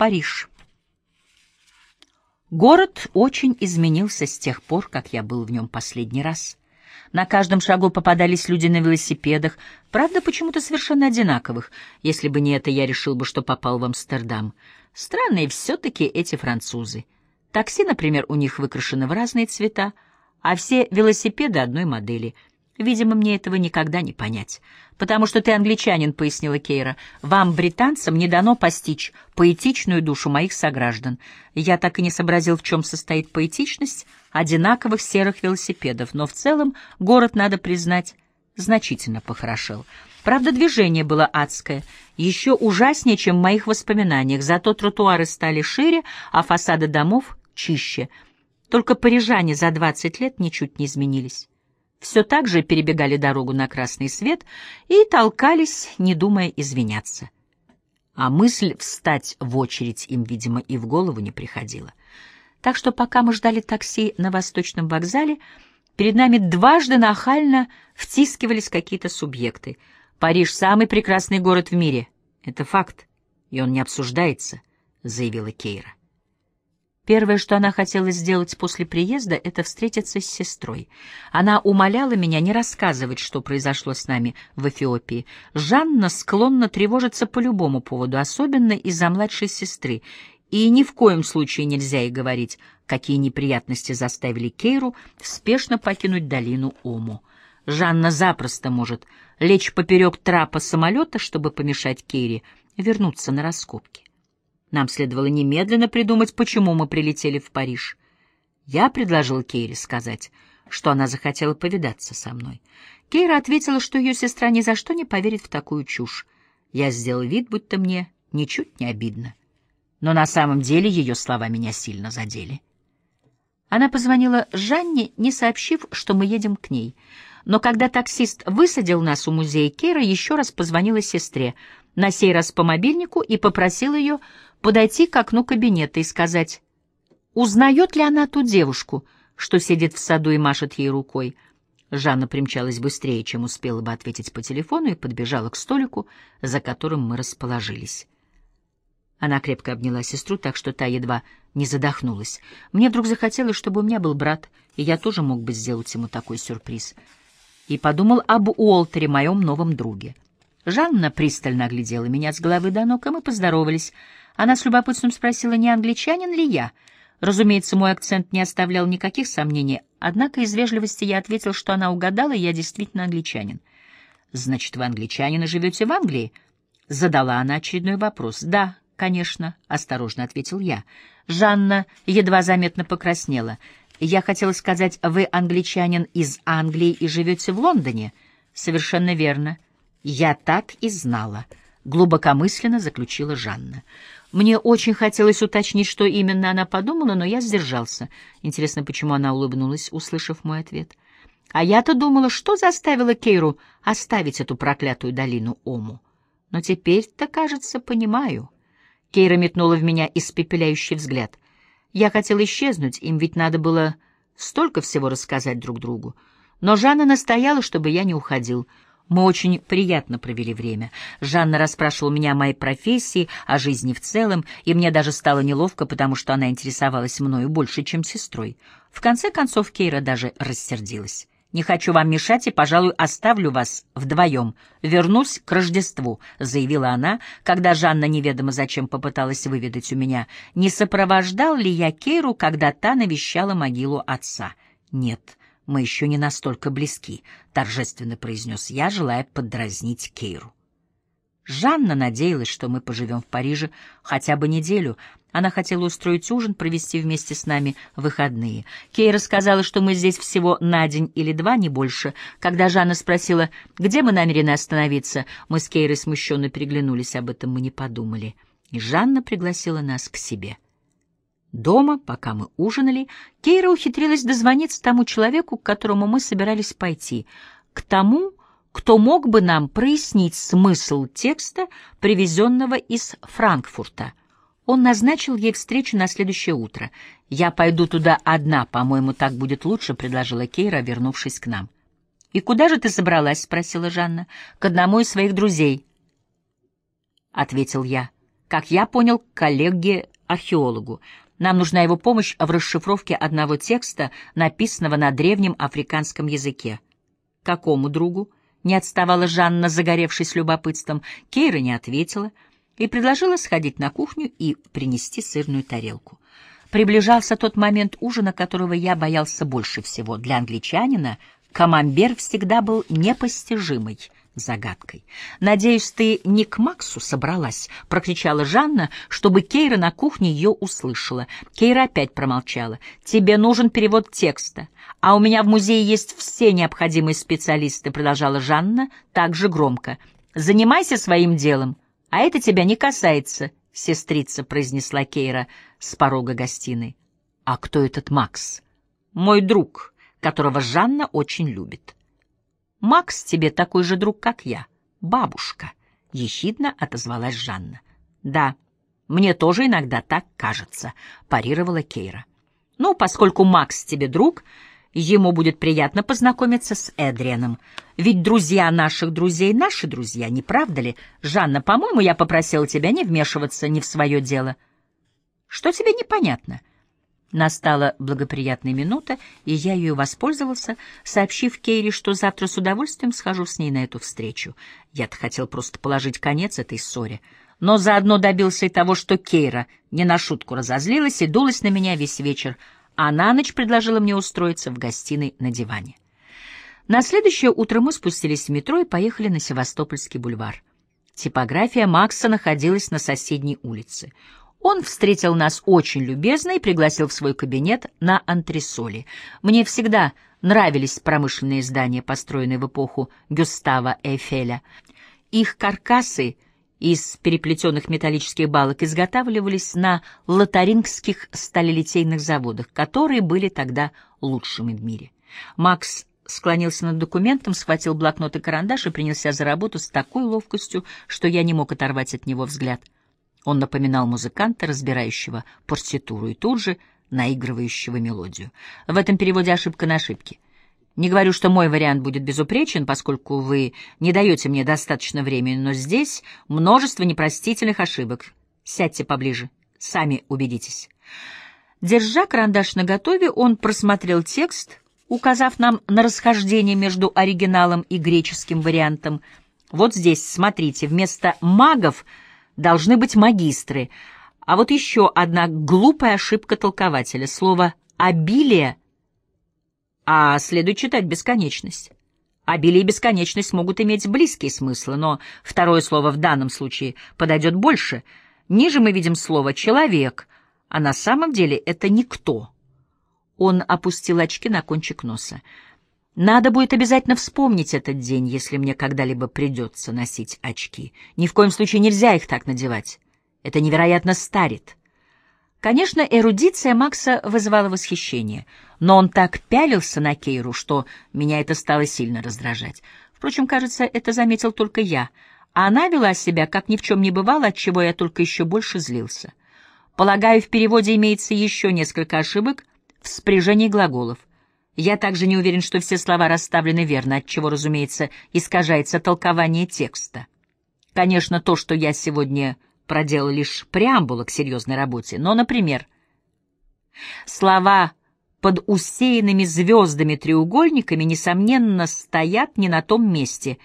Париж. Город очень изменился с тех пор, как я был в нем последний раз. На каждом шагу попадались люди на велосипедах, правда, почему-то совершенно одинаковых. Если бы не это, я решил бы, что попал в Амстердам. Странные все-таки эти французы. Такси, например, у них выкрашены в разные цвета, а все велосипеды одной модели — Видимо, мне этого никогда не понять. «Потому что ты англичанин», — пояснила Кейра. «Вам, британцам, не дано постичь поэтичную душу моих сограждан. Я так и не сообразил, в чем состоит поэтичность одинаковых серых велосипедов, но в целом город, надо признать, значительно похорошел. Правда, движение было адское, еще ужаснее, чем в моих воспоминаниях, зато тротуары стали шире, а фасады домов — чище. Только парижане за двадцать лет ничуть не изменились все так же перебегали дорогу на красный свет и толкались, не думая извиняться. А мысль встать в очередь им, видимо, и в голову не приходила. Так что пока мы ждали такси на Восточном вокзале, перед нами дважды нахально втискивались какие-то субъекты. «Париж — самый прекрасный город в мире. Это факт, и он не обсуждается», — заявила Кейра. Первое, что она хотела сделать после приезда, это встретиться с сестрой. Она умоляла меня не рассказывать, что произошло с нами в Эфиопии. Жанна склонна тревожиться по любому поводу, особенно из-за младшей сестры, и ни в коем случае нельзя ей говорить, какие неприятности заставили Кейру спешно покинуть долину Ому. Жанна запросто может лечь поперек трапа самолета, чтобы помешать Кейре вернуться на раскопки. Нам следовало немедленно придумать, почему мы прилетели в Париж. Я предложил Кейре сказать, что она захотела повидаться со мной. Кейра ответила, что ее сестра ни за что не поверит в такую чушь. Я сделал вид, будто мне ничуть не обидно. Но на самом деле ее слова меня сильно задели. Она позвонила Жанне, не сообщив, что мы едем к ней. Но когда таксист высадил нас у музея, Кейра еще раз позвонила сестре, на сей раз по мобильнику, и попросила ее подойти к окну кабинета и сказать, узнает ли она ту девушку, что сидит в саду и машет ей рукой. Жанна примчалась быстрее, чем успела бы ответить по телефону, и подбежала к столику, за которым мы расположились. Она крепко обняла сестру, так что та едва не задохнулась. Мне вдруг захотелось, чтобы у меня был брат, и я тоже мог бы сделать ему такой сюрприз. И подумал об Уолтере, моем новом друге. Жанна пристально оглядела меня с головы до ног, и мы поздоровались — она с любопытством спросила, не англичанин ли я. Разумеется, мой акцент не оставлял никаких сомнений, однако из вежливости я ответил, что она угадала, и я действительно англичанин. «Значит, вы англичанин и живете в Англии?» Задала она очередной вопрос. «Да, конечно», — осторожно ответил я. Жанна едва заметно покраснела. «Я хотела сказать, вы англичанин из Англии и живете в Лондоне?» «Совершенно верно. Я так и знала», — глубокомысленно заключила Жанна. Мне очень хотелось уточнить, что именно она подумала, но я сдержался. Интересно, почему она улыбнулась, услышав мой ответ. А я-то думала, что заставило Кейру оставить эту проклятую долину Ому. Но теперь-то, кажется, понимаю. Кейра метнула в меня испепеляющий взгляд. Я хотел исчезнуть, им ведь надо было столько всего рассказать друг другу. Но Жанна настояла, чтобы я не уходил — мы очень приятно провели время. Жанна расспрашивала меня о моей профессии, о жизни в целом, и мне даже стало неловко, потому что она интересовалась мною больше, чем сестрой. В конце концов Кейра даже рассердилась. «Не хочу вам мешать и, пожалуй, оставлю вас вдвоем. Вернусь к Рождеству», — заявила она, когда Жанна неведомо зачем попыталась выведать у меня, не сопровождал ли я Кейру, когда та навещала могилу отца. «Нет», мы еще не настолько близки», — торжественно произнес я, желая поддразнить Кейру. Жанна надеялась, что мы поживем в Париже хотя бы неделю. Она хотела устроить ужин, провести вместе с нами выходные. Кейра сказала, что мы здесь всего на день или два, не больше. Когда Жанна спросила, где мы намерены остановиться, мы с Кейрой смущенно переглянулись, об этом мы не подумали. И Жанна пригласила нас к себе. Дома, пока мы ужинали, Кейра ухитрилась дозвониться тому человеку, к которому мы собирались пойти, к тому, кто мог бы нам прояснить смысл текста, привезенного из Франкфурта. Он назначил ей встречу на следующее утро. «Я пойду туда одна, по-моему, так будет лучше», — предложила Кейра, вернувшись к нам. «И куда же ты собралась?» — спросила Жанна. «К одному из своих друзей», — ответил я. как я понял, коллеге-археологу. Нам нужна его помощь в расшифровке одного текста, написанного на древнем африканском языке. Какому другу? Не отставала Жанна, загоревшись любопытством. Кейра не ответила и предложила сходить на кухню и принести сырную тарелку. Приближался тот момент ужина, которого я боялся больше всего. Для англичанина камамбер всегда был непостижимой загадкой. «Надеюсь, ты не к Максу собралась?» — прокричала Жанна, чтобы Кейра на кухне ее услышала. Кейра опять промолчала. «Тебе нужен перевод текста, а у меня в музее есть все необходимые специалисты», — продолжала Жанна также громко. «Занимайся своим делом, а это тебя не касается», — сестрица произнесла Кейра с порога гостиной. «А кто этот Макс?» «Мой друг, которого Жанна очень любит». «Макс тебе такой же друг, как я, бабушка», — ехидно отозвалась Жанна. «Да, мне тоже иногда так кажется», — парировала Кейра. «Ну, поскольку Макс тебе друг, ему будет приятно познакомиться с Эдрианом. Ведь друзья наших друзей — наши друзья, не правда ли? Жанна, по-моему, я попросила тебя не вмешиваться ни в свое дело». Что тебе непонятно? Настала благоприятная минута, и я ее воспользовался, сообщив Кейри, что завтра с удовольствием схожу с ней на эту встречу. Я-то хотел просто положить конец этой ссоре, но заодно добился и того, что Кейра не на шутку разозлилась и дулась на меня весь вечер, а на ночь предложила мне устроиться в гостиной на диване. На следующее утро мы спустились в метро и поехали на Севастопольский бульвар. Типография Макса находилась на соседней улице — он встретил нас очень любезно и пригласил в свой кабинет на антресоли. Мне всегда нравились промышленные здания, построенные в эпоху Гюстава Эйфеля. Их каркасы из переплетенных металлических балок изготавливались на лотарингских сталелитейных заводах, которые были тогда лучшими в мире. Макс склонился над документом, схватил блокнот и карандаш и принялся за работу с такой ловкостью, что я не мог оторвать от него взгляд — он напоминал музыканта, разбирающего партитуру и тут же наигрывающего мелодию. В этом переводе ошибка на ошибке. Не говорю, что мой вариант будет безупречен, поскольку вы не даете мне достаточно времени, но здесь множество непростительных ошибок. Сядьте поближе, сами убедитесь. Держа карандаш наготове, он просмотрел текст, указав нам на расхождение между оригиналом и греческим вариантом. Вот здесь, смотрите, вместо «магов» — должны быть магистры. А вот еще одна глупая ошибка толкователя. Слово «обилие», а следует читать «бесконечность». Обилие и бесконечность могут иметь близкие смыслы, но второе слово в данном случае подойдет больше. Ниже мы видим слово «человек», а на самом деле это «никто». Он опустил очки на кончик носа. Надо будет обязательно вспомнить этот день, если мне когда-либо придется носить очки. Ни в коем случае нельзя их так надевать. Это невероятно старит. Конечно, эрудиция Макса вызывала восхищение, но он так пялился на Кейру, что меня это стало сильно раздражать. Впрочем, кажется, это заметил только я, а она вела себя, как ни в чем не бывало, от чего я только еще больше злился. Полагаю, в переводе имеется еще несколько ошибок в спряжении глаголов. Я также не уверен, что все слова расставлены верно, отчего, разумеется, искажается толкование текста. Конечно, то, что я сегодня проделал лишь преамбула к серьезной работе, но, например, слова под усеянными звездами треугольниками, несомненно, стоят не на том месте.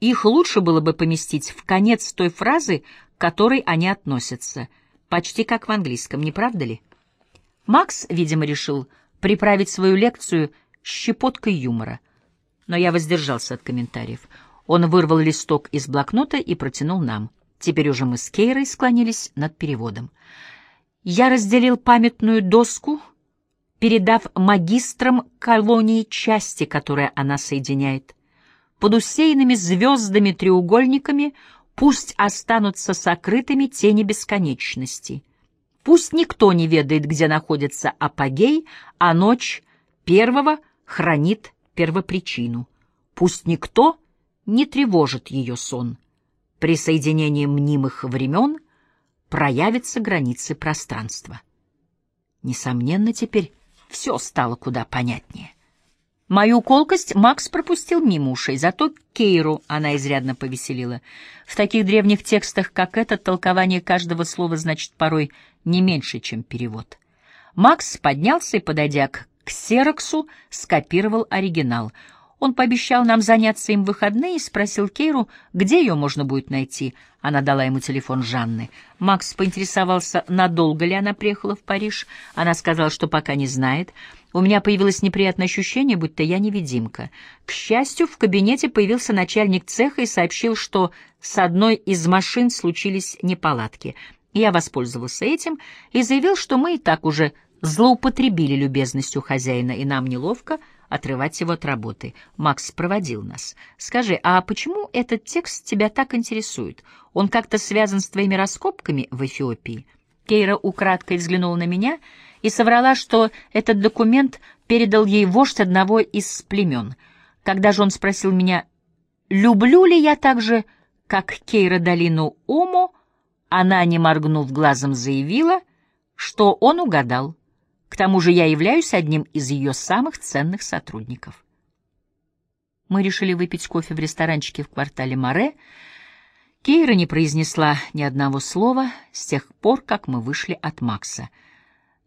Их лучше было бы поместить в конец той фразы, к которой они относятся, почти как в английском, не правда ли? Макс, видимо, решил приправить свою лекцию щепоткой юмора. Но я воздержался от комментариев. Он вырвал листок из блокнота и протянул нам. Теперь уже мы с Кейрой склонились над переводом. Я разделил памятную доску, передав магистрам колонии части, которые она соединяет. Под усеянными звездами треугольниками пусть останутся сокрытыми тени бесконечности — Пусть никто не ведает, где находится апогей, а ночь первого хранит первопричину. Пусть никто не тревожит ее сон. При соединении мнимых времен проявятся границы пространства. Несомненно, теперь все стало куда понятнее. Мою колкость Макс пропустил мимо ушей, зато Кейру она изрядно повеселила. В таких древних текстах, как этот, толкование каждого слова значит порой не меньше, чем перевод. Макс поднялся и, подойдя к ксероксу, скопировал оригинал. Он пообещал нам заняться им в выходные и спросил Кейру, где ее можно будет найти. Она дала ему телефон Жанны. Макс поинтересовался, надолго ли она приехала в Париж. Она сказала, что пока не знает. У меня появилось неприятное ощущение, будто я невидимка. К счастью, в кабинете появился начальник цеха и сообщил, что с одной из машин случились неполадки. Я воспользовался этим и заявил, что мы и так уже злоупотребили любезностью хозяина, и нам неловко отрывать его от работы. Макс проводил нас. «Скажи, а почему этот текст тебя так интересует? Он как-то связан с твоими раскопками в Эфиопии?» Кейра украдкой взглянула на меня — и соврала, что этот документ передал ей вождь одного из племен. Когда же он спросил меня, люблю ли я так же, как Кейра долину Омо, она, не моргнув глазом, заявила, что он угадал. К тому же я являюсь одним из ее самых ценных сотрудников. Мы решили выпить кофе в ресторанчике в квартале Море. Кейра не произнесла ни одного слова с тех пор, как мы вышли от Макса —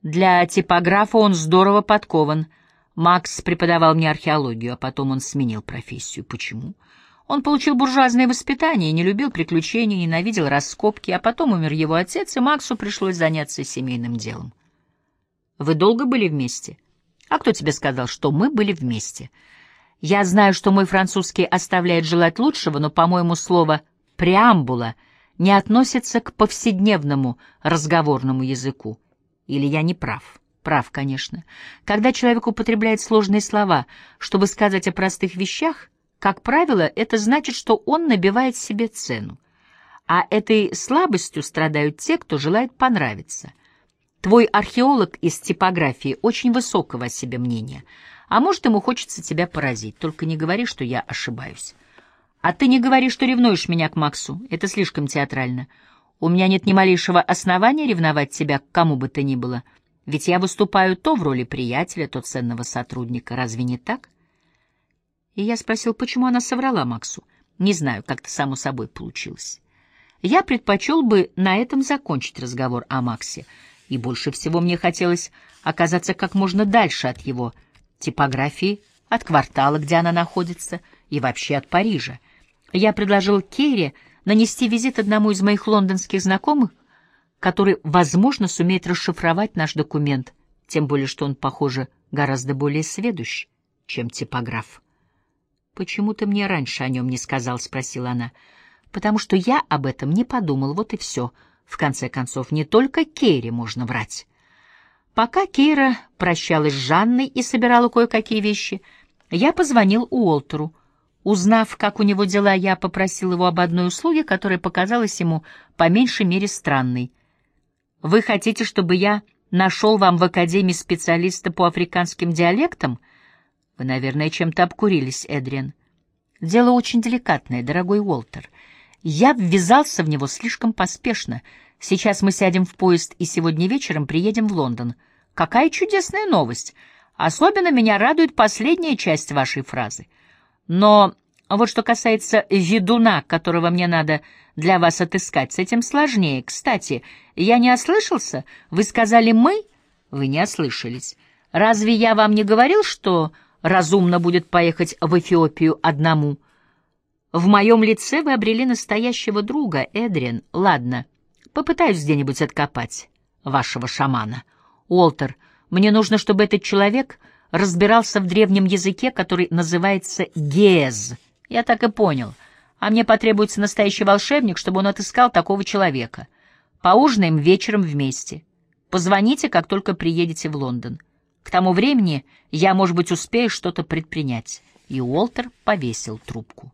для типографа он здорово подкован. Макс преподавал мне археологию, а потом он сменил профессию. Почему? Он получил буржуазное воспитание, не любил приключений, ненавидел раскопки, а потом умер его отец, и Максу пришлось заняться семейным делом. Вы долго были вместе? А кто тебе сказал, что мы были вместе? Я знаю, что мой французский оставляет желать лучшего, но, по-моему, слово «преамбула» не относится к повседневному разговорному языку. Или я не прав? Прав, конечно. Когда человек употребляет сложные слова, чтобы сказать о простых вещах, как правило, это значит, что он набивает себе цену. А этой слабостью страдают те, кто желает понравиться. Твой археолог из типографии очень высокого о себе мнения, а может, ему хочется тебя поразить, только не говори, что я ошибаюсь. А ты не говори, что ревнуешь меня к Максу, это слишком театрально. У меня нет ни малейшего основания ревновать тебя к кому бы то ни было, ведь я выступаю то в роли приятеля, то ценного сотрудника. Разве не так? И я спросил, почему она соврала Максу. Не знаю, как-то само собой получилось. Я предпочел бы на этом закончить разговор о Максе, и больше всего мне хотелось оказаться как можно дальше от его типографии, от квартала, где она находится, и вообще от Парижа. Я предложил Керри нанести визит одному из моих лондонских знакомых, который, возможно, сумеет расшифровать наш документ, тем более что он, похоже, гораздо более сведущ, чем типограф. «Почему ты мне раньше о нем не сказал?» — спросила она. «Потому что я об этом не подумал, вот и все. В конце концов, не только Кейре можно врать». Пока Кейра прощалась с Жанной и собирала кое-какие вещи, я позвонил Уолтеру — Узнав, как у него дела, я попросил его об одной услуге, которая показалась ему по меньшей мере странной. «Вы хотите, чтобы я нашел вам в Академии специалиста по африканским диалектам?» «Вы, наверное, чем-то обкурились, Эдриан». «Дело очень деликатное, дорогой Уолтер. Я ввязался в него слишком поспешно. Сейчас мы сядем в поезд и сегодня вечером приедем в Лондон. Какая чудесная новость! Особенно меня радует последняя часть вашей фразы». Но вот что касается ведуна, которого мне надо для вас отыскать, с этим сложнее. Кстати, я не ослышался? Вы сказали «мы»? Вы не ослышались. Разве я вам не говорил, что разумно будет поехать в Эфиопию одному? В моем лице вы обрели настоящего друга, Эдриан. Ладно, попытаюсь где-нибудь откопать вашего шамана. Уолтер, мне нужно, чтобы этот человек разбирался в древнем языке, который называется гез. Я так и понял. А мне потребуется настоящий волшебник, чтобы он отыскал такого человека. Поужинаем вечером вместе. Позвоните, как только приедете в Лондон. К тому времени я, может быть, успею что-то предпринять. И Уолтер повесил трубку.